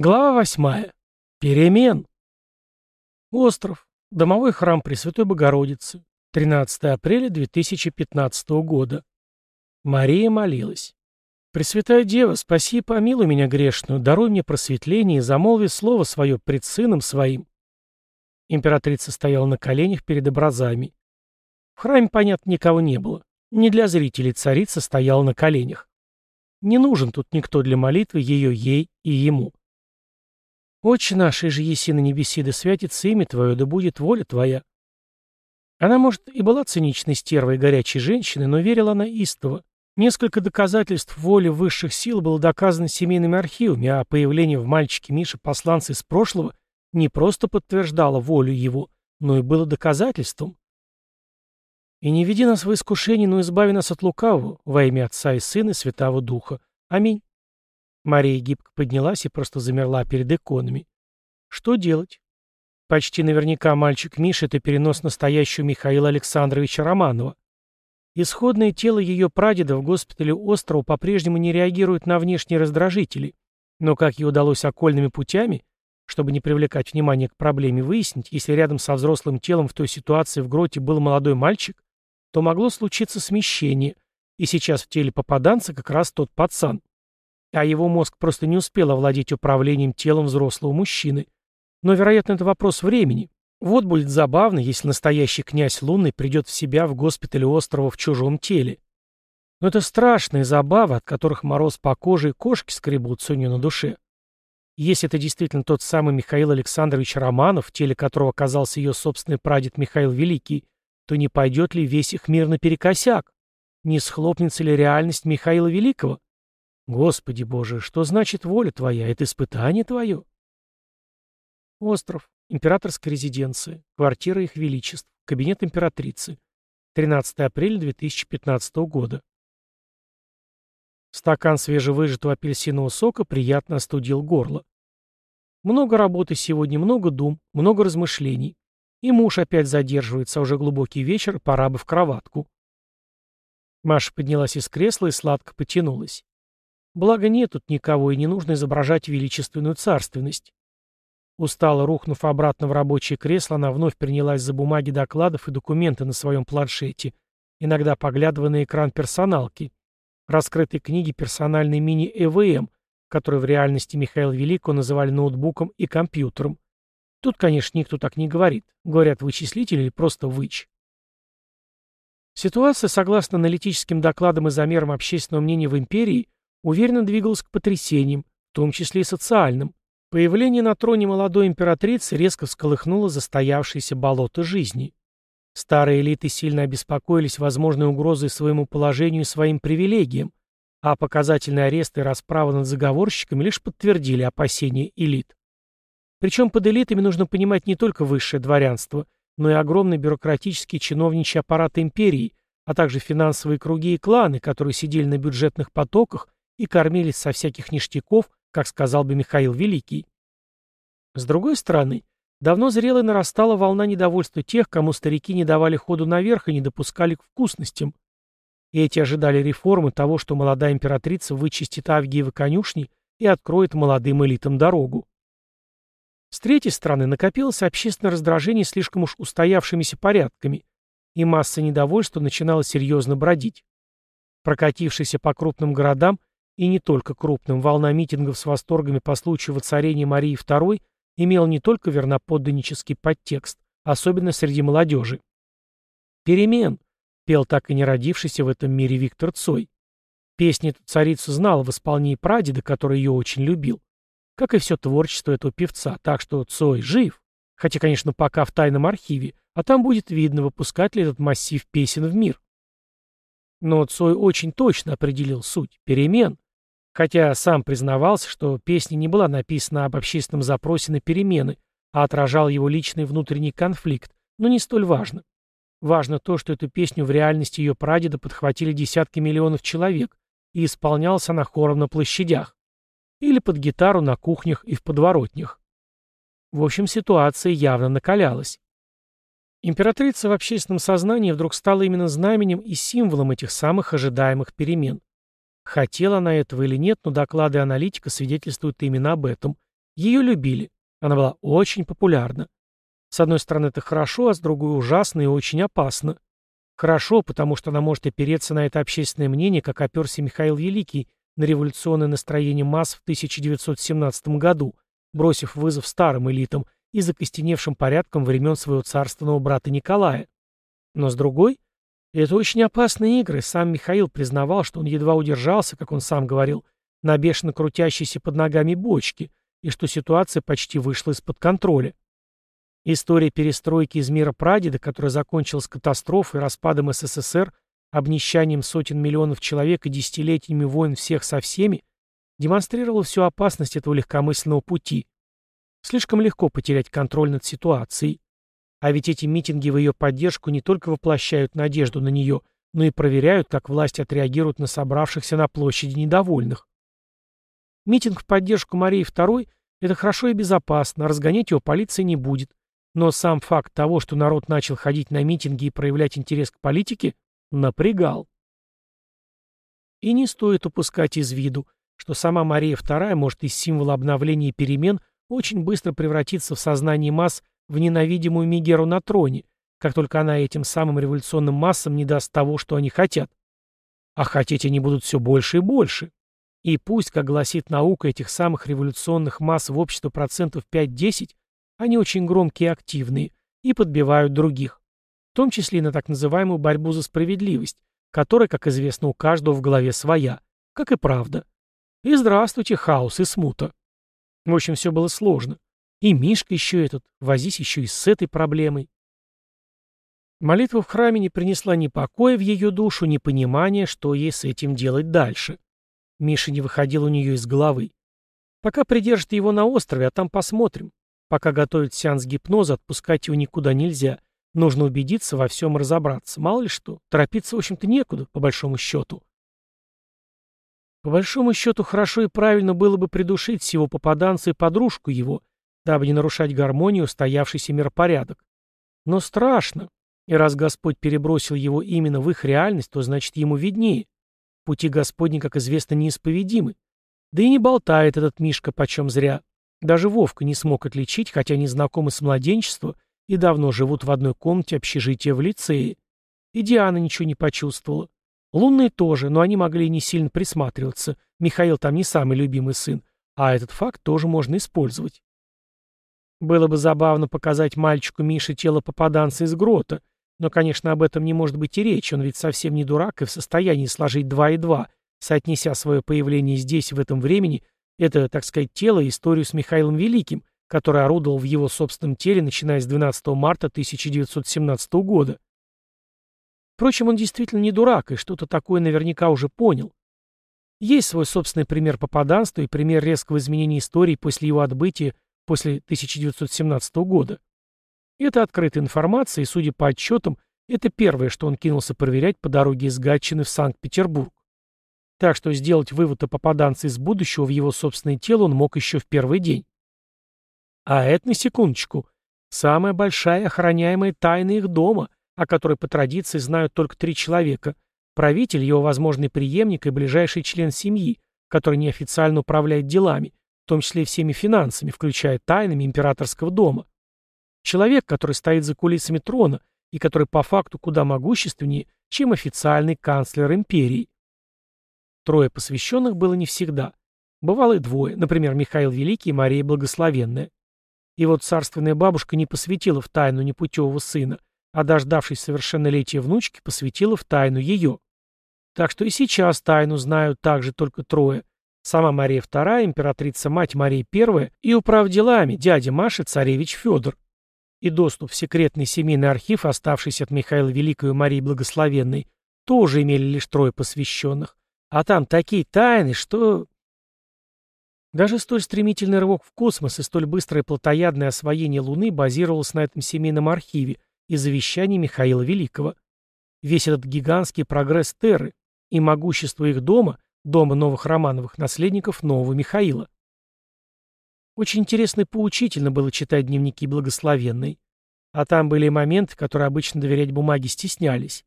Глава восьмая. Перемен. Остров. Домовой храм Пресвятой Богородицы. 13 апреля 2015 года. Мария молилась. «Пресвятая Дева, спаси и помилуй меня грешную, даруй мне просветление и замолви слово свое пред сыном своим». Императрица стояла на коленях перед образами. В храме, понятно, никого не было. Не для зрителей царица стояла на коленях. Не нужен тут никто для молитвы ее ей и ему. «Отче наш, и же еси на небеси, да святится имя Твое, да будет воля Твоя». Она, может, и была циничной стервой и горячей женщиной, но верила она истово. Несколько доказательств воли высших сил было доказано семейными архивами, а появление в мальчике Мише посланца из прошлого не просто подтверждало волю его, но и было доказательством. «И не веди нас в искушение, но избави нас от лукавого, во имя Отца и Сына и Святого Духа. Аминь». Мария гибко поднялась и просто замерла перед иконами. Что делать? Почти наверняка мальчик Миша — это перенос настоящего Михаила Александровича Романова. Исходное тело ее прадеда в госпитале острова по-прежнему не реагирует на внешние раздражители, но как ей удалось окольными путями, чтобы не привлекать внимание к проблеме, выяснить, если рядом со взрослым телом в той ситуации в гроте был молодой мальчик, то могло случиться смещение, и сейчас в теле попаданца как раз тот пацан а его мозг просто не успел овладеть управлением телом взрослого мужчины. Но, вероятно, это вопрос времени. Вот будет забавно, если настоящий князь Лунный придет в себя в госпитале острова в чужом теле. Но это страшные забавы, от которых мороз по коже и кошки скребутся у нее на душе. Если это действительно тот самый Михаил Александрович Романов, в теле которого оказался ее собственный прадед Михаил Великий, то не пойдет ли весь их мир наперекосяк? Не схлопнется ли реальность Михаила Великого? Господи Боже, что значит воля Твоя? Это испытание Твое? Остров. Императорская резиденция. Квартира их величеств. Кабинет императрицы. 13 апреля 2015 года. Стакан свежевыжатого апельсинового сока приятно остудил горло. Много работы сегодня, много дум, много размышлений. И муж опять задерживается, а уже глубокий вечер, пора бы в кроватку. Маша поднялась из кресла и сладко потянулась. Благо нет тут никого и не нужно изображать величественную царственность. Устало рухнув обратно в рабочее кресло, она вновь принялась за бумаги докладов и документы на своем планшете, иногда поглядывая на экран персоналки, раскрытой книги персональной мини-ЭВМ, которую в реальности Михаил Великого называли ноутбуком и компьютером. Тут, конечно, никто так не говорит. Говорят вычислитель или просто выч. Ситуация, согласно аналитическим докладам и замерам общественного мнения в империи, уверенно двигалась к потрясениям, в том числе и социальным. Появление на троне молодой императрицы резко всколыхнуло застоявшееся болото жизни. Старые элиты сильно обеспокоились возможной угрозой своему положению и своим привилегиям, а показательные аресты и расправы над заговорщиками лишь подтвердили опасения элит. Причем под элитами нужно понимать не только высшее дворянство, но и огромный бюрократический чиновничий аппарат империи, а также финансовые круги и кланы, которые сидели на бюджетных потоках и кормились со всяких ништяков, как сказал бы Михаил Великий. С другой стороны, давно зрела и нарастала волна недовольства тех, кому старики не давали ходу наверх и не допускали к вкусностям. И эти ожидали реформы того, что молодая императрица вычистит Авгиевы конюшни и откроет молодым элитам дорогу. С третьей стороны, накопилось общественное раздражение слишком уж устоявшимися порядками, и масса недовольства начинала серьезно бродить. Прокатившийся по крупным городам, и не только крупным, волна митингов с восторгами по случаю воцарения Марии II имела не только верноподданнический подтекст, особенно среди молодежи. «Перемен», — пел так и не родившийся в этом мире Виктор Цой. Песни эту царицу знала в исполнении прадеда, который ее очень любил. Как и все творчество этого певца, так что Цой жив. Хотя, конечно, пока в тайном архиве, а там будет видно, выпускать ли этот массив песен в мир. Но Цой очень точно определил суть – перемен, Хотя сам признавался, что песня не была написана об общественном запросе на перемены, а отражал его личный внутренний конфликт, но не столь важно. Важно то, что эту песню в реальности ее прадеда подхватили десятки миллионов человек, и исполнялась она хором на площадях. Или под гитару на кухнях и в подворотнях. В общем, ситуация явно накалялась. Императрица в общественном сознании вдруг стала именно знаменем и символом этих самых ожидаемых перемен. Хотела она этого или нет, но доклады аналитика свидетельствуют именно об этом. Ее любили. Она была очень популярна. С одной стороны, это хорошо, а с другой ужасно и очень опасно. Хорошо, потому что она может опереться на это общественное мнение, как оперся Михаил Великий на революционное настроение масс в 1917 году, бросив вызов старым элитам и закостеневшим порядком времен своего царственного брата Николая. Но с другой, это очень опасные игры. Сам Михаил признавал, что он едва удержался, как он сам говорил, на бешено крутящейся под ногами бочке, и что ситуация почти вышла из-под контроля. История перестройки из мира прадеда, которая закончилась катастрофой, распадом СССР, обнищанием сотен миллионов человек и десятилетиями войн всех со всеми, демонстрировала всю опасность этого легкомысленного пути. Слишком легко потерять контроль над ситуацией. А ведь эти митинги в ее поддержку не только воплощают надежду на нее, но и проверяют, как власть отреагирует на собравшихся на площади недовольных. Митинг в поддержку Марии II – это хорошо и безопасно, разгонять его полиция не будет. Но сам факт того, что народ начал ходить на митинги и проявлять интерес к политике, напрягал. И не стоит упускать из виду, что сама Мария II может из символа обновления и перемен очень быстро превратиться в сознание масс в ненавидимую Мегеру на троне, как только она этим самым революционным массам не даст того, что они хотят. А хотеть они будут все больше и больше. И пусть, как гласит наука, этих самых революционных масс в обществе процентов 5-10, они очень громкие и активные, и подбивают других, в том числе и на так называемую борьбу за справедливость, которая, как известно, у каждого в голове своя, как и правда. И здравствуйте, хаос и смута. В общем, все было сложно. И Мишка еще этот, возись еще и с этой проблемой. Молитва в храме не принесла ни покоя в ее душу, ни понимания, что ей с этим делать дальше. Миша не выходил у нее из головы. Пока придержите его на острове, а там посмотрим. Пока готовят сеанс гипноза, отпускать его никуда нельзя. Нужно убедиться, во всем разобраться. Мало ли что, торопиться, в общем-то, некуда, по большому счету. По большому счету, хорошо и правильно было бы придушить всего попаданца и подружку его, дабы не нарушать гармонию, устоявшийся миропорядок. Но страшно. И раз Господь перебросил его именно в их реальность, то значит ему виднее. Пути Господни, как известно, неисповедимы. Да и не болтает этот Мишка почем зря. Даже Вовка не смог отличить, хотя они знакомы с младенчества и давно живут в одной комнате общежития в лицее. И Диана ничего не почувствовала. Лунные тоже, но они могли не сильно присматриваться. Михаил там не самый любимый сын, а этот факт тоже можно использовать. Было бы забавно показать мальчику Мише тело попаданца из грота, но, конечно, об этом не может быть и речи, он ведь совсем не дурак и в состоянии сложить два и два, соотнеся свое появление здесь, в этом времени, это, так сказать, тело и историю с Михаилом Великим, который орудовал в его собственном теле, начиная с 12 марта 1917 года. Впрочем, он действительно не дурак и что-то такое наверняка уже понял. Есть свой собственный пример попаданства и пример резкого изменения истории после его отбытия после 1917 года. Это открытая информация, и, судя по отчетам, это первое, что он кинулся проверять по дороге из Гатчины в Санкт-Петербург. Так что сделать вывод о попаданце из будущего в его собственное тело он мог еще в первый день. А это, на секундочку, самая большая охраняемая тайна их дома, о которой по традиции знают только три человека – правитель, его возможный преемник и ближайший член семьи, который неофициально управляет делами, в том числе всеми финансами, включая тайнами императорского дома. Человек, который стоит за кулисами трона и который по факту куда могущественнее, чем официальный канцлер империи. Трое посвященных было не всегда. Бывало и двое, например, Михаил Великий и Мария Благословенная. И вот царственная бабушка не посвятила в тайну непутевого сына, а дождавшись совершеннолетия внучки, посвятила в тайну ее. Так что и сейчас тайну знают также только трое, Сама Мария II, императрица-мать Мария I и управ делами дядя Маши царевич Федор. И доступ в секретный семейный архив, оставшийся от Михаила Великого и Марии Благословенной, тоже имели лишь трое посвященных. А там такие тайны, что... Даже столь стремительный рывок в космос и столь быстрое плотоядное освоение Луны базировалось на этом семейном архиве и завещании Михаила Великого. Весь этот гигантский прогресс Терры и могущество их дома дома новых Романовых, наследников нового Михаила. Очень интересно и поучительно было читать дневники благословенной. А там были моменты, которые обычно доверять бумаге стеснялись.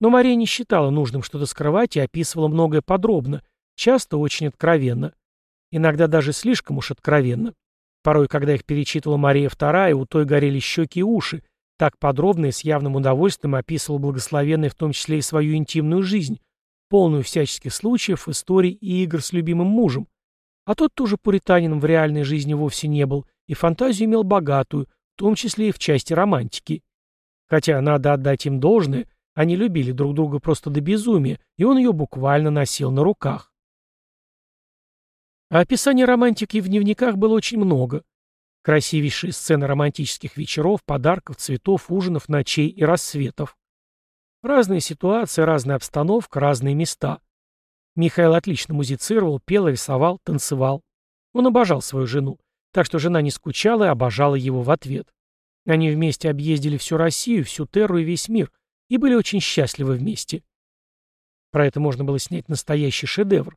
Но Мария не считала нужным что-то скрывать и описывала многое подробно, часто очень откровенно. Иногда даже слишком уж откровенно. Порой, когда их перечитывала Мария II, у той горели щеки и уши, так подробно и с явным удовольствием описывал благословенный в том числе и свою интимную жизнь, полную всяческих случаев, историй и игр с любимым мужем. А тот тоже пуританином в реальной жизни вовсе не был, и фантазию имел богатую, в том числе и в части романтики. Хотя, надо отдать им должное, они любили друг друга просто до безумия, и он ее буквально носил на руках. А описаний романтики в дневниках было очень много. Красивейшие сцены романтических вечеров, подарков, цветов, ужинов, ночей и рассветов. Разные ситуации, разная обстановка, разные места. Михаил отлично музицировал, пел, рисовал, танцевал. Он обожал свою жену, так что жена не скучала и обожала его в ответ. Они вместе объездили всю Россию, всю Терру и весь мир, и были очень счастливы вместе. Про это можно было снять настоящий шедевр.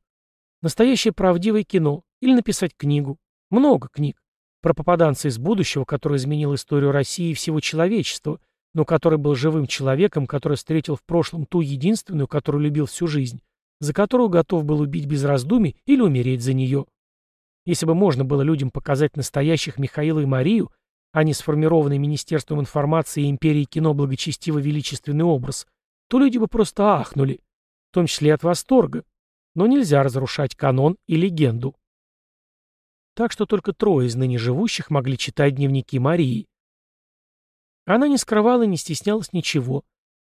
Настоящее правдивое кино или написать книгу. Много книг. Про попаданца из будущего, который изменил историю России и всего человечества, но который был живым человеком, который встретил в прошлом ту единственную, которую любил всю жизнь, за которую готов был убить без раздумий или умереть за нее. Если бы можно было людям показать настоящих Михаила и Марию, а не сформированный Министерством информации и империи кино благочестиво-величественный образ, то люди бы просто ахнули, в том числе от восторга, но нельзя разрушать канон и легенду. Так что только трое из ныне живущих могли читать дневники Марии. Она не скрывала и не стеснялась ничего,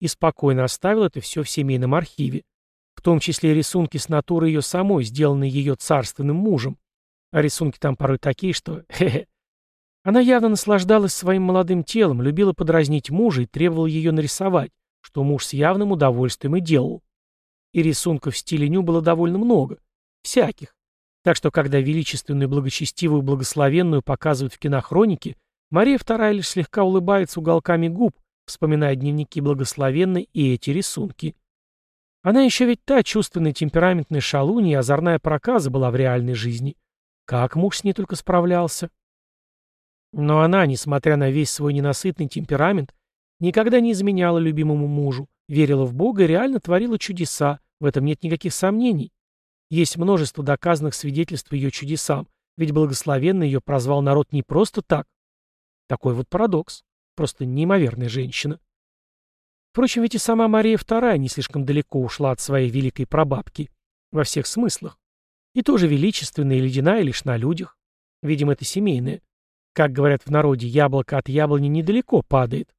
и спокойно оставила это все в семейном архиве, в том числе рисунки с натуры ее самой, сделанные ее царственным мужем. А рисунки там порой такие, что... Хе-хе. Она явно наслаждалась своим молодым телом, любила подразнить мужа и требовала ее нарисовать, что муж с явным удовольствием и делал и рисунков в стиле ню было довольно много. Всяких. Так что, когда величественную, благочестивую, благословенную показывают в кинохронике, Мария II лишь слегка улыбается уголками губ, вспоминая дневники благословенной и эти рисунки. Она еще ведь та чувственная темпераментная шалунья и озорная проказа была в реальной жизни. Как муж с ней только справлялся. Но она, несмотря на весь свой ненасытный темперамент, никогда не изменяла любимому мужу, верила в Бога и реально творила чудеса, в этом нет никаких сомнений. Есть множество доказанных свидетельств ее чудесам, ведь благословенно ее прозвал народ не просто так. Такой вот парадокс. Просто неимоверная женщина. Впрочем, ведь и сама Мария II не слишком далеко ушла от своей великой прабабки. Во всех смыслах. И тоже величественная и ледяная лишь на людях. Видимо, это семейное. Как говорят в народе, яблоко от яблони недалеко падает.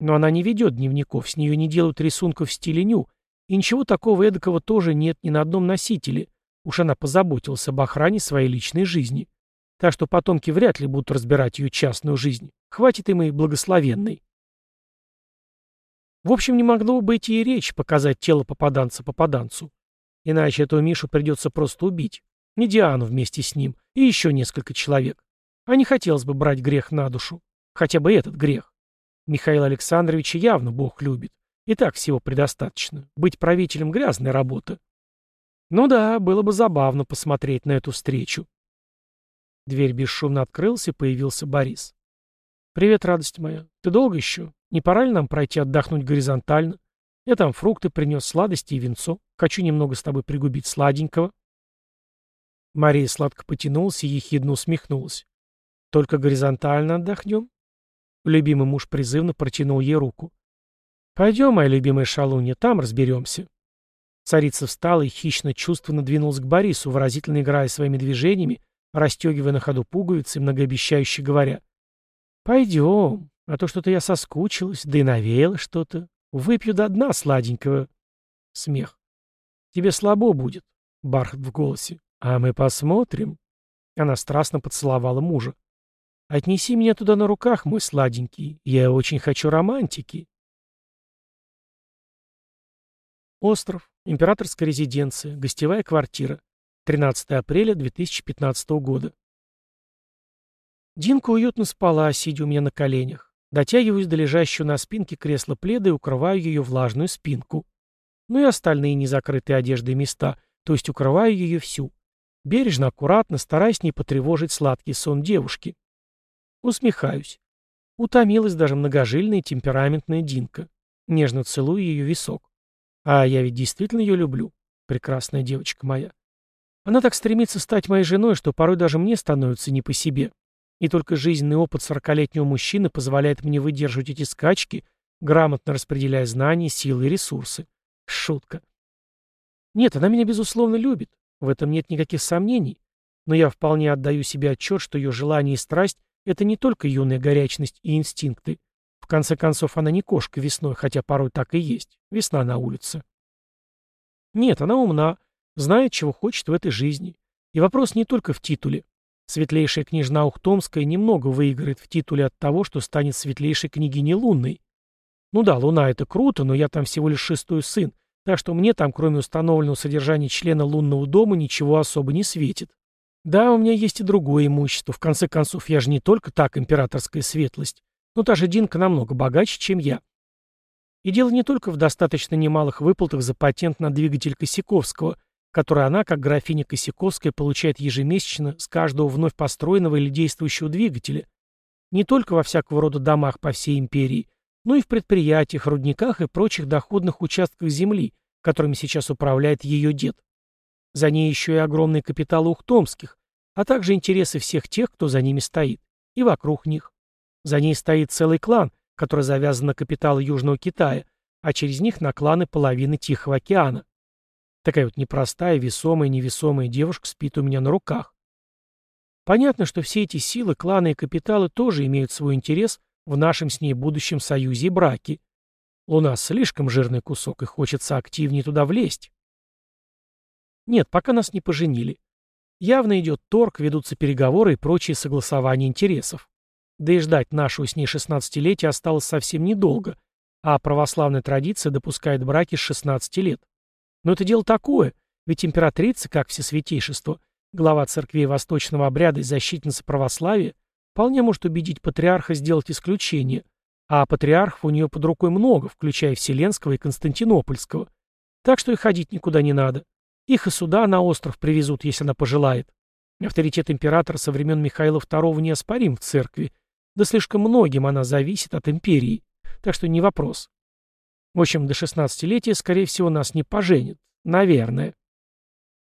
Но она не ведет дневников, с нее не делают рисунков в стиле ню, и ничего такого эдакого тоже нет ни на одном носителе. Уж она позаботилась об охране своей личной жизни. Так что потомки вряд ли будут разбирать ее частную жизнь. Хватит им и благословенной. В общем, не могло быть и речь показать тело попаданца попаданцу. Иначе этого Мишу придется просто убить. Не Диану вместе с ним, и еще несколько человек. А не хотелось бы брать грех на душу. Хотя бы этот грех. Михаил Александрович явно Бог любит. И так всего предостаточно. Быть правителем — грязная работа. Ну да, было бы забавно посмотреть на эту встречу. Дверь бесшумно открылась, и появился Борис. «Привет, радость моя. Ты долго еще? Не пора ли нам пройти отдохнуть горизонтально? Я там фрукты принес, сладости и винцо. Хочу немного с тобой пригубить сладенького». Мария сладко потянулась и ехидно усмехнулась. «Только горизонтально отдохнем?» Любимый муж призывно протянул ей руку. «Пойдем, моя любимая шалунья, там разберемся». Царица встала и хищно чувственно двинулась к Борису, выразительно играя своими движениями, расстегивая на ходу пуговицы, многообещающе говоря. «Пойдем, а то что-то я соскучилась, да и навеяла что-то. Выпью до дна сладенького». Смех. «Тебе слабо будет», — бархат в голосе. «А мы посмотрим». Она страстно поцеловала мужа. «Отнеси меня туда на руках, мой сладенький. Я очень хочу романтики». Остров. Императорская резиденция. Гостевая квартира. 13 апреля 2015 года. Динка уютно спала, сидя у меня на коленях. Дотягиваюсь до лежащего на спинке кресла пледа и укрываю ее влажную спинку. Ну и остальные незакрытые одеждой места, то есть укрываю ее всю. Бережно, аккуратно, стараясь не потревожить сладкий сон девушки. Усмехаюсь. Утомилась даже многожильная темпераментная Динка. Нежно целую ее висок. А я ведь действительно ее люблю, прекрасная девочка моя. Она так стремится стать моей женой, что порой даже мне становится не по себе. И только жизненный опыт сорокалетнего мужчины позволяет мне выдерживать эти скачки, грамотно распределяя знания, силы и ресурсы. Шутка. Нет, она меня безусловно любит. В этом нет никаких сомнений. Но я вполне отдаю себе отчет, что ее желание и страсть — это не только юная горячность и инстинкты. В конце концов, она не кошка весной, хотя порой так и есть. Весна на улице. Нет, она умна, знает, чего хочет в этой жизни. И вопрос не только в титуле. Светлейшая княжна Ухтомская немного выиграет в титуле от того, что станет светлейшей княгиней Лунной. Ну да, Луна — это круто, но я там всего лишь шестой сын, так что мне там, кроме установленного содержания члена лунного дома, ничего особо не светит. Да, у меня есть и другое имущество. В конце концов, я же не только так императорская светлость. Но та же Динка намного богаче, чем я. И дело не только в достаточно немалых выплатах за патент на двигатель Косяковского, который она, как графиня Косяковская, получает ежемесячно с каждого вновь построенного или действующего двигателя. Не только во всякого рода домах по всей империи, но и в предприятиях, рудниках и прочих доходных участках земли, которыми сейчас управляет ее дед. За ней еще и огромные капиталы ухтомских, а также интересы всех тех, кто за ними стоит, и вокруг них. За ней стоит целый клан, который завязан на капиталы Южного Китая, а через них на кланы половины Тихого океана. Такая вот непростая, весомая, невесомая девушка спит у меня на руках. Понятно, что все эти силы, кланы и капиталы тоже имеют свой интерес в нашем с ней будущем союзе и браке. Луна слишком жирный кусок, и хочется активнее туда влезть. Нет, пока нас не поженили. Явно идет торг, ведутся переговоры и прочие согласования интересов. Да и ждать нашего с ней шестнадцатилетия осталось совсем недолго, а православная традиция допускает браки с 16 лет. Но это дело такое, ведь императрица, как всесвятейшество, глава церквей восточного обряда и защитница православия, вполне может убедить патриарха сделать исключение, а патриархов у нее под рукой много, включая Вселенского и Константинопольского. Так что и ходить никуда не надо. Их и сюда на остров привезут, если она пожелает. Авторитет императора со времен Михаила II неоспорим в церкви, да слишком многим она зависит от империи, так что не вопрос. В общем, до шестнадцатилетия, скорее всего, нас не поженят. Наверное.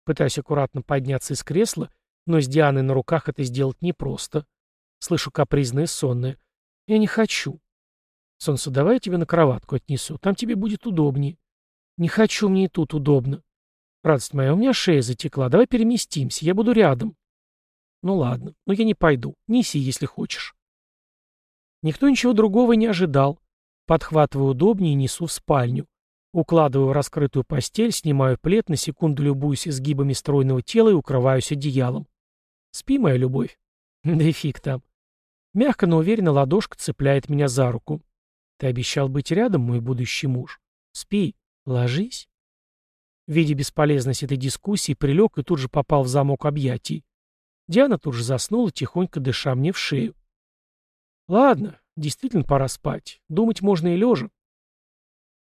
Пытаюсь аккуратно подняться из кресла, но с Дианой на руках это сделать непросто. Слышу капризное сонное. Я не хочу. Солнце, давай я тебя на кроватку отнесу, там тебе будет удобнее. Не хочу, мне и тут удобно. Радость моя, у меня шея затекла, давай переместимся, я буду рядом. Ну ладно, но я не пойду, неси, если хочешь. Никто ничего другого не ожидал. Подхватываю удобнее и несу в спальню. Укладываю в раскрытую постель, снимаю плед, на секунду любуюсь изгибами стройного тела и укрываюсь одеялом. Спи, моя любовь. Да и фиг там. Мягко, но уверенно ладошка цепляет меня за руку. Ты обещал быть рядом, мой будущий муж. Спи, ложись. Видя бесполезность этой дискуссии, прилег и тут же попал в замок объятий. Диана тут же заснула, тихонько дыша мне в шею. Ладно, действительно пора спать. Думать можно и лежа.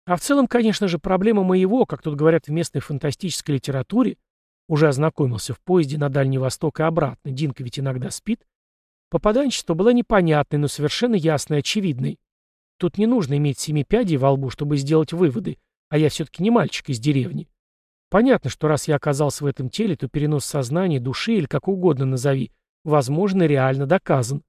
А в целом, конечно же, проблема моего, как тут говорят в местной фантастической литературе, уже ознакомился в поезде на Дальний Восток и обратно, Динка ведь иногда спит, попаданчество было непонятной, но совершенно ясной и очевидной. Тут не нужно иметь семи пядей во лбу, чтобы сделать выводы, а я все-таки не мальчик из деревни. Понятно, что раз я оказался в этом теле, то перенос сознания, души или как угодно назови, возможно, реально доказан.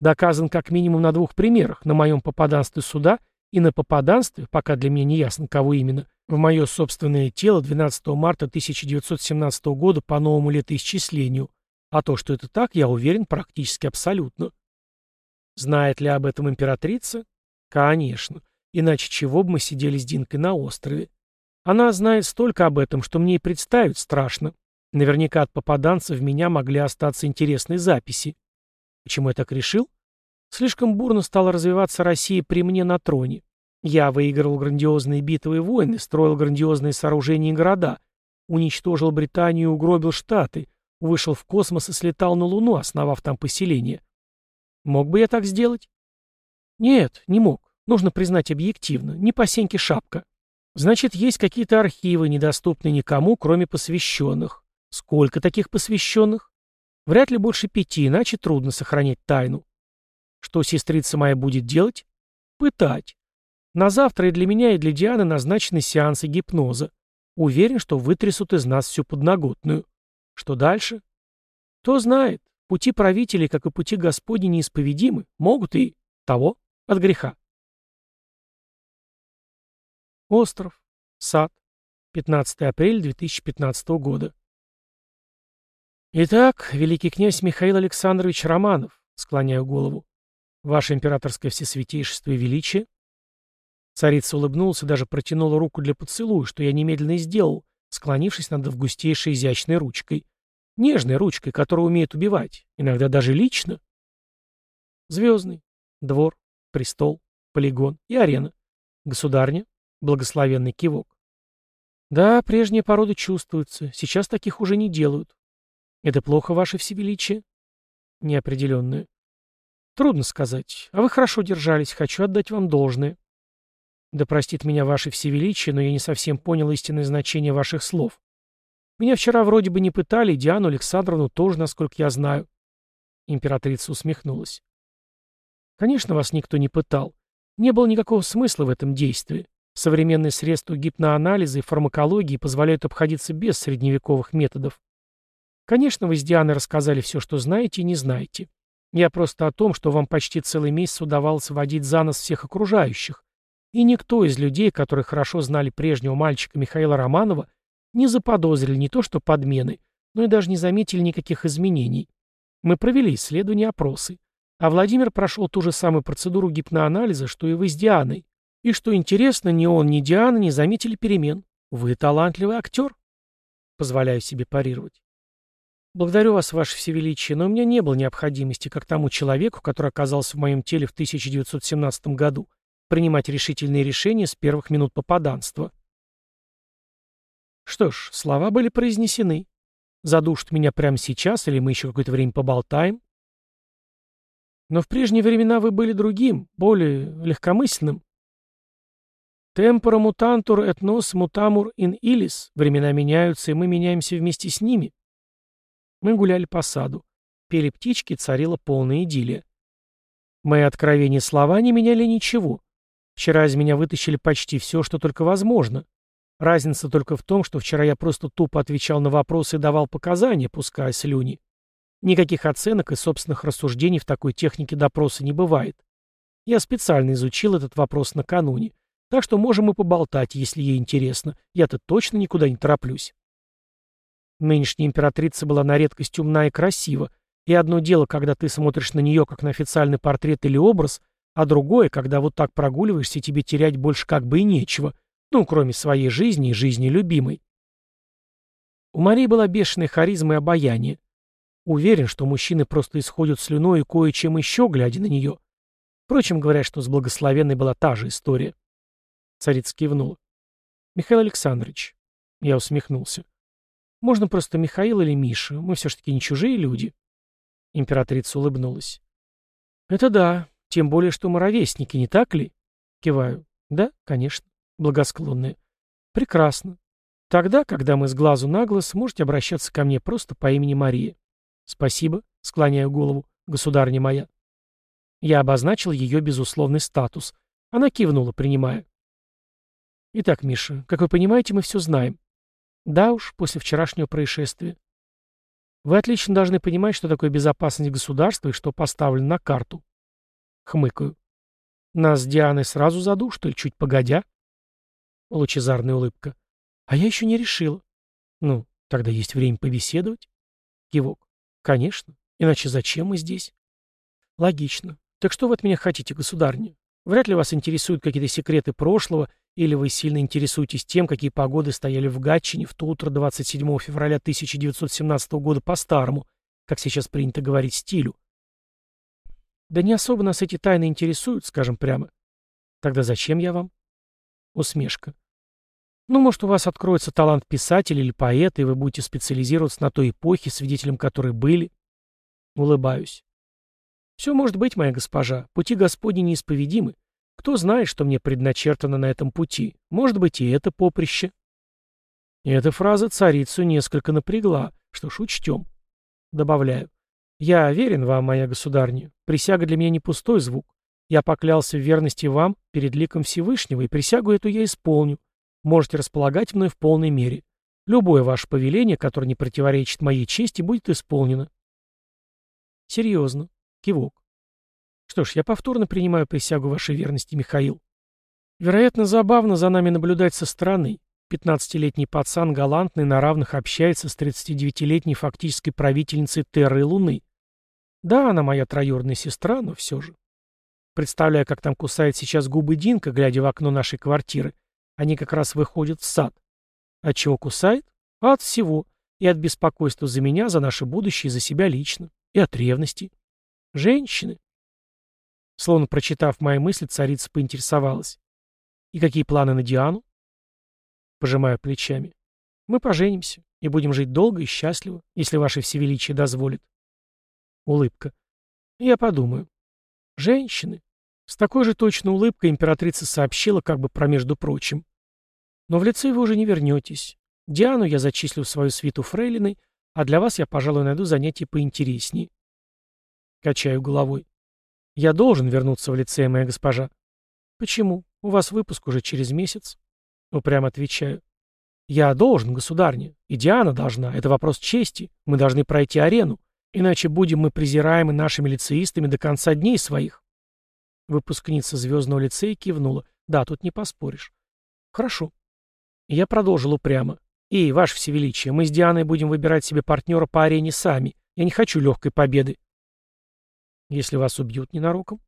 Доказан как минимум на двух примерах, на моем попаданстве суда и на попаданстве, пока для меня не ясно, кого именно, в мое собственное тело 12 марта 1917 года по новому летоисчислению. А то, что это так, я уверен практически абсолютно. Знает ли об этом императрица? Конечно. Иначе чего бы мы сидели с Динкой на острове? Она знает столько об этом, что мне и представить страшно. Наверняка от попаданцев в меня могли остаться интересные записи. Почему я так решил? Слишком бурно стала развиваться Россия при мне на троне. Я выигрывал грандиозные битвы и войны, строил грандиозные сооружения и города, уничтожил Британию и угробил Штаты, вышел в космос и слетал на Луну, основав там поселение. Мог бы я так сделать? Нет, не мог. Нужно признать объективно. Не по сеньке шапка. Значит, есть какие-то архивы, недоступные никому, кроме посвященных. Сколько таких посвященных? Вряд ли больше пяти, иначе трудно сохранять тайну. Что сестрица моя будет делать? Пытать. На завтра и для меня, и для Дианы назначены сеансы гипноза. Уверен, что вытрясут из нас всю подноготную. Что дальше? Кто знает. Пути правителей, как и пути Господни, неисповедимы, могут и того от греха. Остров. Сад. 15 апреля 2015 года. Итак, великий князь Михаил Александрович Романов, склоняю голову. Ваше императорское всесвятейшество и величие. Царица улыбнулась и даже протянула руку для поцелуя, что я немедленно и сделал, склонившись над августейшей изящной ручкой. Нежной ручкой, которая умеет убивать, иногда даже лично. Звездный, двор, престол, полигон и арена. Государня, благословенный кивок. Да, прежние породы чувствуются, сейчас таких уже не делают. Это плохо, ваше всевеличие? Неопределенное. Трудно сказать. А вы хорошо держались, хочу отдать вам должное. Да простит меня ваше всевеличие, но я не совсем понял истинное значение ваших слов. Меня вчера вроде бы не пытали, Диану Александровну тоже, насколько я знаю. Императрица усмехнулась. Конечно, вас никто не пытал. Не было никакого смысла в этом действии. Современные средства гипноанализа и фармакологии позволяют обходиться без средневековых методов. Конечно, вы с Дианой рассказали все, что знаете и не знаете. Я просто о том, что вам почти целый месяц удавалось водить за нос всех окружающих. И никто из людей, которые хорошо знали прежнего мальчика Михаила Романова, не заподозрили не то что подмены, но и даже не заметили никаких изменений. Мы провели исследования, опросы. А Владимир прошел ту же самую процедуру гипноанализа, что и вы с Дианой. И что интересно, ни он, ни Диана не заметили перемен. Вы талантливый актер. Позволяю себе парировать. Благодарю вас, ваше всевеличие, но у меня не было необходимости, как тому человеку, который оказался в моем теле в 1917 году, принимать решительные решения с первых минут попаданства. Что ж, слова были произнесены. Задушат меня прямо сейчас, или мы еще какое-то время поболтаем? Но в прежние времена вы были другим, более легкомысленным. Темпора мутантур et nos mutamur in illis. Времена меняются, и мы меняемся вместе с ними. Мы гуляли по саду. Пели птички, царила полная идиллия. Мои откровения слова не меняли ничего. Вчера из меня вытащили почти все, что только возможно. Разница только в том, что вчера я просто тупо отвечал на вопросы и давал показания, пуская слюни. Никаких оценок и собственных рассуждений в такой технике допроса не бывает. Я специально изучил этот вопрос накануне. Так что можем и поболтать, если ей интересно. Я-то точно никуда не тороплюсь. Нынешняя императрица была на редкость умна и красива, и одно дело, когда ты смотришь на нее как на официальный портрет или образ, а другое, когда вот так прогуливаешься, тебе терять больше как бы и нечего, ну, кроме своей жизни и жизни любимой. У Марии была бешеная харизма и обаяние. Уверен, что мужчины просто исходят слюной и кое-чем еще, глядя на нее. Впрочем, говорят, что с благословенной была та же история. Царица кивнула. «Михаил Александрович». Я усмехнулся. «Можно просто Михаил или Миша. Мы все-таки не чужие люди». Императрица улыбнулась. «Это да. Тем более, что мы ровесники, не так ли?» Киваю. «Да, конечно. Благосклонные. Прекрасно. Тогда, когда мы с глазу на глаз, можете обращаться ко мне просто по имени Мария. Спасибо, склоняю голову, государня моя. Я обозначил ее безусловный статус. Она кивнула, принимая. Итак, Миша, как вы понимаете, мы все знаем. Да уж, после вчерашнего происшествия. Вы отлично должны понимать, что такое безопасность государства и что поставлено на карту. Хмыкаю. Нас с Дианой сразу задушат или чуть погодя? Лучезарная улыбка. А я еще не решила. Ну, тогда есть время побеседовать. Кивок. Конечно. Иначе зачем мы здесь? Логично. Так что вы от меня хотите, государня? Вряд ли вас интересуют какие-то секреты прошлого или вы сильно интересуетесь тем, какие погоды стояли в Гатчине в то утро 27 февраля 1917 года по-старому, как сейчас принято говорить, стилю? Да не особо нас эти тайны интересуют, скажем прямо. Тогда зачем я вам? Усмешка. Ну, может, у вас откроется талант писателя или поэта, и вы будете специализироваться на той эпохе, свидетелем которой были? Улыбаюсь. Все может быть, моя госпожа. Пути Господни неисповедимы. Кто знает, что мне предначертано на этом пути? Может быть, и это поприще. Эта фраза царицу несколько напрягла. Что ж, учтем. Добавляю. Я верен вам, моя государня. Присяга для меня не пустой звук. Я поклялся в верности вам перед ликом Всевышнего, и присягу эту я исполню. Можете располагать мной в полной мере. Любое ваше повеление, которое не противоречит моей чести, будет исполнено. Серьезно. Кивок. Что ж, я повторно принимаю присягу вашей верности, Михаил. Вероятно, забавно за нами наблюдать со стороны. Пятнадцатилетний пацан галантный на равных общается с 39-летней фактической правительницей Терры Луны. Да, она моя троюродная сестра, но все же. Представляю, как там кусает сейчас губы Динка, глядя в окно нашей квартиры. Они как раз выходят в сад. От чего кусает? От всего. И от беспокойства за меня, за наше будущее, за себя лично. И от ревности. Женщины. Словно прочитав мои мысли, царица поинтересовалась. И какие планы на Диану? Пожимаю плечами. Мы поженимся и будем жить долго и счастливо, если ваше всевеличие дозволит. Улыбка. Я подумаю. Женщины. С такой же точно улыбкой императрица сообщила, как бы промежду прочим. Но в лице вы уже не вернетесь. Диану я зачислю в свою свиту фрейлиной, а для вас я, пожалуй, найду занятие поинтереснее. Качаю головой. Я должен вернуться в лице, моя госпожа. Почему? У вас выпуск уже через месяц. Упрямо отвечаю. Я должен, государня. И Диана должна. Это вопрос чести. Мы должны пройти арену. Иначе будем мы презираемы нашими лицеистами до конца дней своих. Выпускница звездного лицея кивнула. Да, тут не поспоришь. Хорошо. Я продолжил упрямо. «Эй, ваше всевеличие, мы с Дианой будем выбирать себе партнера по арене сами. Я не хочу легкой победы». «Если вас убьют ненароком?»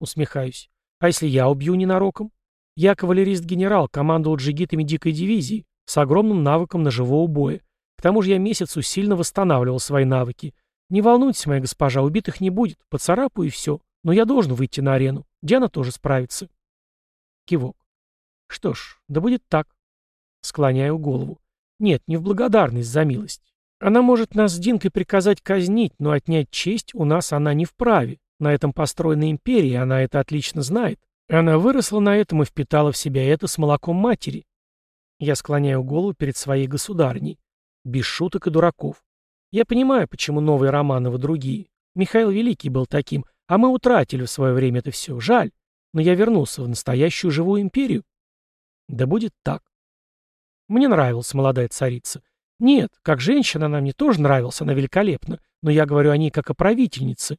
Усмехаюсь. «А если я убью ненароком?» Я кавалерист-генерал, командовал джигитами дикой дивизии, с огромным навыком ножевого боя. К тому же я месяц усиленно восстанавливал свои навыки. Не волнуйтесь, моя госпожа, убитых не будет. Поцарапаю и все. Но я должен выйти на арену. Диана тоже справится. Кивок. Что ж, да будет так. Склоняю голову. Нет, не в благодарность за милость. Она может нас с Динкой приказать казнить, но отнять честь у нас она не вправе. На этом построена империя, она это отлично знает. Она выросла на этом и впитала в себя это с молоком матери. Я склоняю голову перед своей государней. Без шуток и дураков. Я понимаю, почему новые Романовы другие. Михаил Великий был таким, а мы утратили в свое время это все. Жаль. Но я вернулся в настоящую живую империю. Да будет так. Мне нравилась молодая царица. Нет, как женщина она мне тоже нравилась, она великолепна. Но я говорю о ней как о правительнице.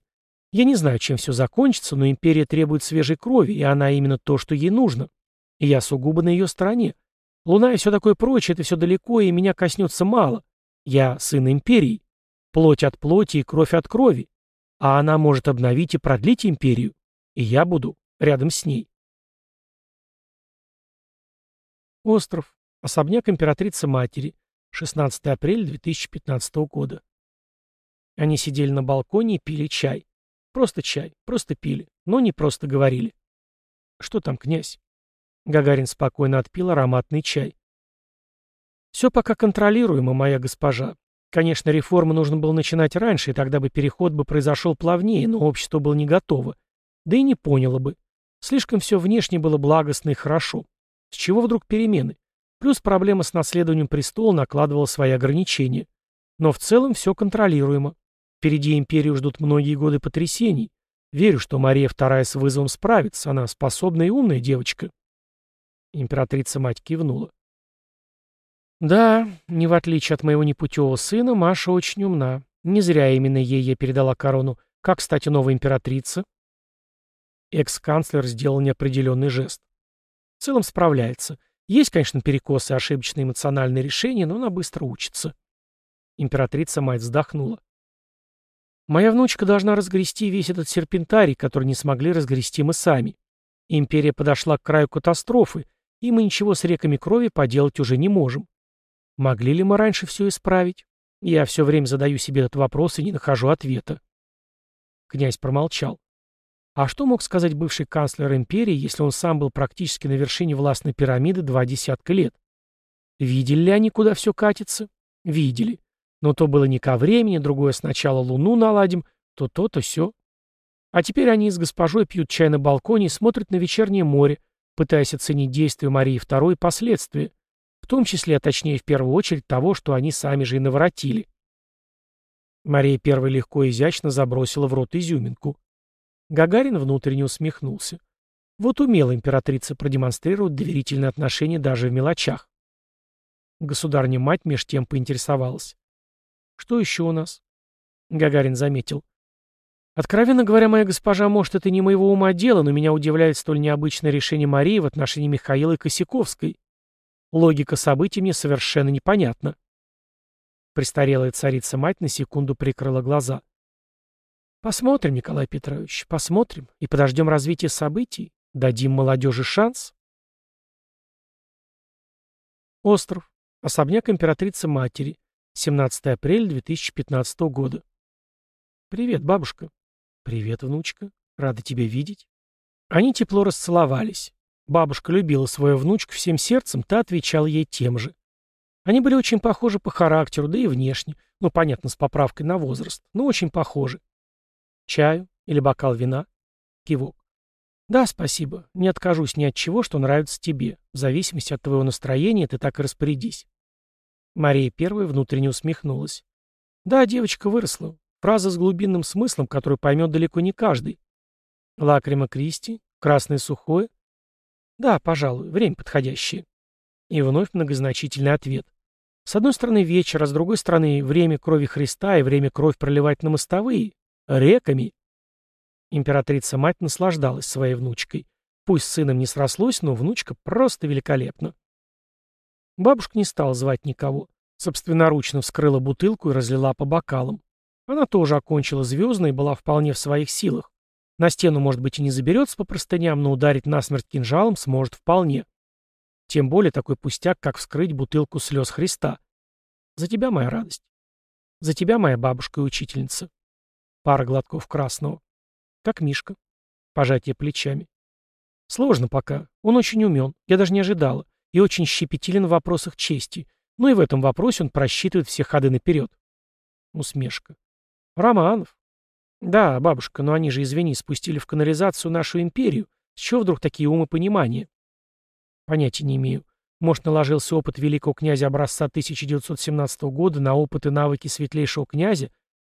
Я не знаю, чем все закончится, но империя требует свежей крови, и она именно то, что ей нужно. И я сугубо на ее стороне. Луна и все такое прочее — это все далеко, и меня коснется мало. Я сын империи. Плоть от плоти и кровь от крови. А она может обновить и продлить империю. И я буду рядом с ней. Остров. Особняк императрицы-матери. 16 апреля 2015 года. Они сидели на балконе и пили чай. Просто чай, просто пили, но не просто говорили. Что там, князь? Гагарин спокойно отпил ароматный чай. Все пока контролируемо, моя госпожа. Конечно, реформы нужно было начинать раньше, и тогда бы переход бы произошел плавнее, но общество было не готово. Да и не поняло бы. Слишком все внешне было благостно и хорошо. С чего вдруг перемены? Плюс проблема с наследованием престола накладывала свои ограничения. Но в целом все контролируемо. Впереди империю ждут многие годы потрясений. Верю, что Мария Вторая с вызовом справится. Она способная и умная девочка. Императрица-мать кивнула. Да, не в отличие от моего непутевого сына, Маша очень умна. Не зря именно ей я передала корону. Как, кстати, новая императрица? Экс-канцлер сделал неопределенный жест. В целом справляется. Есть, конечно, перекосы ошибочные эмоциональные решения, но она быстро учится. Императрица-мать вздохнула. Моя внучка должна разгрести весь этот серпентарий, который не смогли разгрести мы сами. Империя подошла к краю катастрофы, и мы ничего с реками крови поделать уже не можем. Могли ли мы раньше все исправить? Я все время задаю себе этот вопрос и не нахожу ответа. Князь промолчал. А что мог сказать бывший канцлер империи, если он сам был практически на вершине властной пирамиды два десятка лет? Видели ли они, куда все катится? Видели. Но то было не ко времени, другое сначала луну наладим, то то, то все. А теперь они с госпожой пьют чай на балконе и смотрят на вечернее море, пытаясь оценить действия Марии II и последствия, в том числе, а точнее в первую очередь, того, что они сами же и наворотили. Мария I легко и изящно забросила в рот изюминку. Гагарин внутренне усмехнулся. Вот умела императрица продемонстрировать доверительные отношения даже в мелочах. Государня-мать меж тем поинтересовалась. Что еще у нас? Гагарин заметил. Откровенно говоря, моя госпожа, может, это не моего ума дело, но меня удивляет столь необычное решение Марии в отношении Михаила Косяковской. Логика событий мне совершенно непонятна. Престарелая царица-мать на секунду прикрыла глаза. Посмотрим, Николай Петрович, посмотрим и подождем развития событий. Дадим молодежи шанс. Остров. Особняк императрицы-матери. 17 апреля 2015 года. «Привет, бабушка». «Привет, внучка. Рада тебя видеть». Они тепло расцеловались. Бабушка любила свою внучку всем сердцем, та отвечала ей тем же. Они были очень похожи по характеру, да и внешне. Ну, понятно, с поправкой на возраст, но очень похожи. Чаю или бокал вина? Кивок. Да, спасибо. Не откажусь ни от чего, что нравится тебе. В зависимости от твоего настроения ты так и распорядись. Мария первая внутренне усмехнулась. Да, девочка выросла. Фраза с глубинным смыслом, которую поймет далеко не каждый. Лакрима Кристи? Красное сухое? Да, пожалуй, время подходящее. И вновь многозначительный ответ. С одной стороны вечер, а с другой стороны время крови Христа и время кровь проливать на мостовые. Реками. Императрица-мать наслаждалась своей внучкой. Пусть с сыном не срослось, но внучка просто великолепна. Бабушка не стала звать никого. Собственноручно вскрыла бутылку и разлила по бокалам. Она тоже окончила звездно и была вполне в своих силах. На стену, может быть, и не заберется по простыням, но ударить насмерть кинжалом сможет вполне. Тем более такой пустяк, как вскрыть бутылку слез Христа. За тебя моя радость. За тебя моя бабушка и учительница. Пара глотков красного. Как Мишка. Пожатие плечами. Сложно пока. Он очень умен. Я даже не ожидала. И очень щепетилен в вопросах чести. Но и в этом вопросе он просчитывает все ходы наперед. Усмешка. Романов. Да, бабушка, но они же, извини, спустили в канализацию нашу империю. С чего вдруг такие умы понимания? Понятия не имею. Может, наложился опыт великого князя образца 1917 года на опыт и навыки светлейшего князя,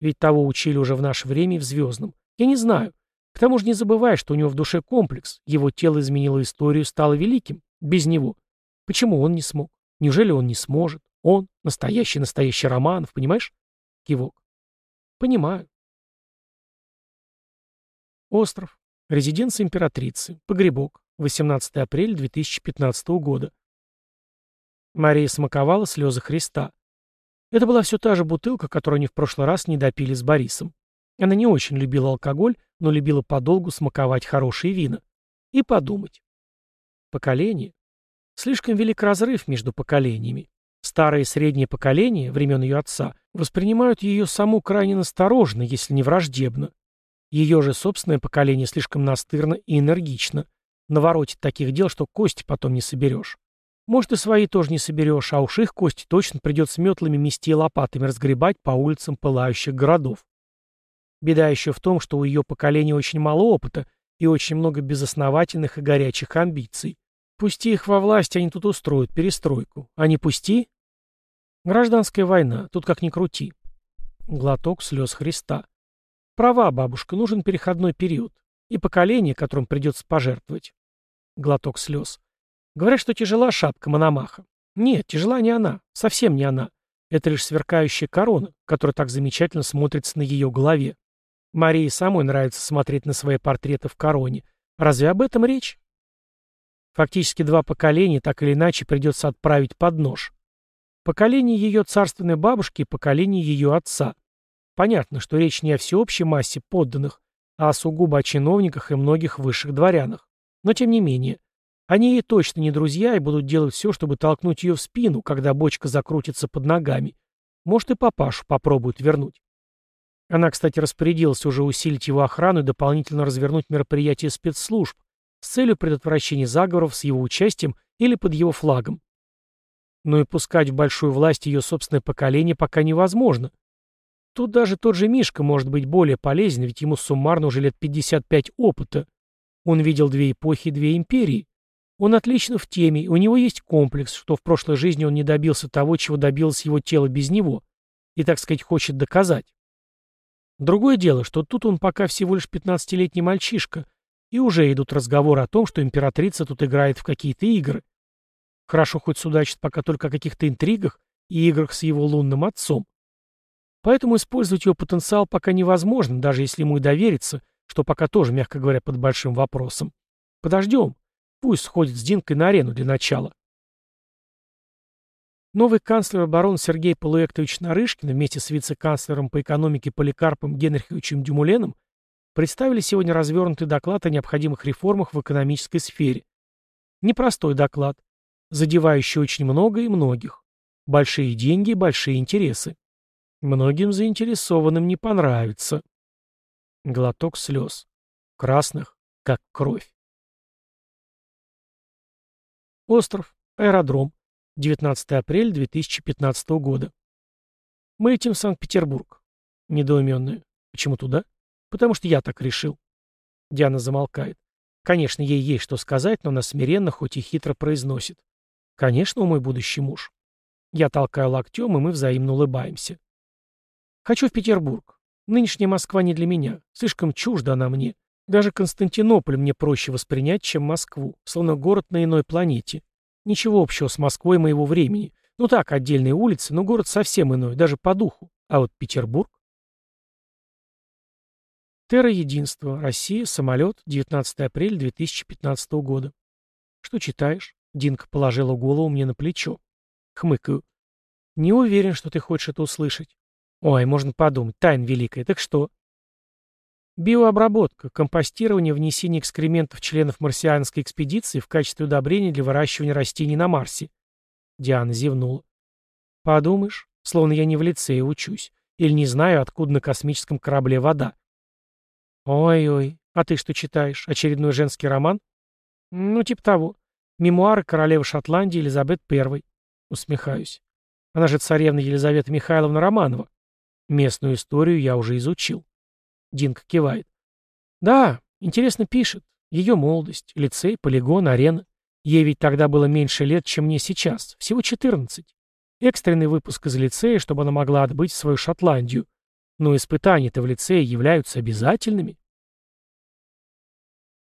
ведь того учили уже в наше время и в Звездном. Я не знаю. К тому же не забывай, что у него в душе комплекс. Его тело изменило историю, стало великим. Без него. Почему он не смог? Неужели он не сможет? Он — настоящий-настоящий Романов, понимаешь? Кивок. Понимаю. Остров. Резиденция императрицы. Погребок. 18 апреля 2015 года. Мария смаковала слезы Христа. Это была все та же бутылка, которую они в прошлый раз не допили с Борисом. Она не очень любила алкоголь, но любила подолгу смаковать хорошие вина. И подумать. Поколение. Слишком велик разрыв между поколениями. Старое и среднее поколение, времен ее отца, воспринимают ее саму крайне настороженно, если не враждебно. Ее же собственное поколение слишком настырно и энергично наворотит таких дел, что кости потом не соберешь. Может, и свои тоже не соберешь, а уж их кости точно придется метлами мести и лопатами разгребать по улицам пылающих городов. Беда еще в том, что у ее поколения очень мало опыта и очень много безосновательных и горячих амбиций. Пусти их во власть, они тут устроят перестройку. А не пусти? Гражданская война, тут как ни крути. Глоток слез Христа. Права, бабушка, нужен переходной период. И поколение, которым придется пожертвовать. Глоток слез. Говорят, что тяжела шапка Мономаха. Нет, тяжела не она, совсем не она. Это лишь сверкающая корона, которая так замечательно смотрится на ее голове. Марии самой нравится смотреть на свои портреты в короне. Разве об этом речь? Фактически два поколения так или иначе придется отправить под нож. Поколение ее царственной бабушки и поколение ее отца. Понятно, что речь не о всеобщей массе подданных, а сугубо о чиновниках и многих высших дворянах. Но тем не менее, они ей точно не друзья и будут делать все, чтобы толкнуть ее в спину, когда бочка закрутится под ногами. Может, и папашу попробуют вернуть. Она, кстати, распорядилась уже усилить его охрану и дополнительно развернуть мероприятие спецслужб с целью предотвращения заговоров с его участием или под его флагом. Но и пускать в большую власть ее собственное поколение пока невозможно. Тут даже тот же Мишка может быть более полезен, ведь ему суммарно уже лет 55 опыта. Он видел две эпохи две империи. Он отлично в теме, у него есть комплекс, что в прошлой жизни он не добился того, чего добилось его тело без него, и, так сказать, хочет доказать. Другое дело, что тут он пока всего лишь 15-летний мальчишка, и уже идут разговоры о том, что императрица тут играет в какие-то игры. Хорошо хоть судачит пока только о каких-то интригах и играх с его лунным отцом. Поэтому использовать ее потенциал пока невозможно, даже если ему и довериться, что пока тоже, мягко говоря, под большим вопросом. Подождем. Пусть сходит с Динкой на арену для начала. Новый канцлер обороны Сергей Полуэктович Нарышкин вместе с вице-канцлером по экономике Поликарпом Генриховичем Дюмуленом представили сегодня развернутый доклад о необходимых реформах в экономической сфере. Непростой доклад, задевающий очень много и многих. Большие деньги и большие интересы. Многим заинтересованным не понравится. Глоток слез. Красных, как кровь. Остров. Аэродром. 19 апреля 2015 года. Мы летим в Санкт-Петербург. Недоуменная. Почему туда? Потому что я так решил. Диана замолкает. Конечно, ей есть что сказать, но она смиренно, хоть и хитро произносит. Конечно, у мой будущий муж. Я толкаю локтем, и мы взаимно улыбаемся. Хочу в Петербург. Нынешняя Москва не для меня. Слишком чужда она мне. Даже Константинополь мне проще воспринять, чем Москву, словно город на иной планете. Ничего общего с Москвой моего времени. Ну так, отдельные улицы, но город совсем иной, даже по духу. А вот Петербург... Терра Единство. Россия. Самолет. 19 апреля 2015 года. Что читаешь? Динка положила голову мне на плечо. Хмыкаю. Не уверен, что ты хочешь это услышать. Ой, можно подумать. Тайн великая. Так что? Биообработка, компостирование, внесение экскрементов членов марсианской экспедиции в качестве удобрения для выращивания растений на Марсе. Диана зевнула. Подумаешь, словно я не в лицее учусь. Или не знаю, откуда на космическом корабле вода. Ой-ой, а ты что читаешь? Очередной женский роман? Ну, типа того. Мемуары королевы Шотландии Елизабет I. Усмехаюсь. Она же царевна Елизавета Михайловна Романова. Местную историю я уже изучил. Динка кивает. Да, интересно пишет. Ее молодость, лицей, полигон, арена. Ей ведь тогда было меньше лет, чем мне сейчас. Всего 14. Экстренный выпуск из лицея, чтобы она могла отбыть в свою Шотландию. Но испытания-то в лицее являются обязательными.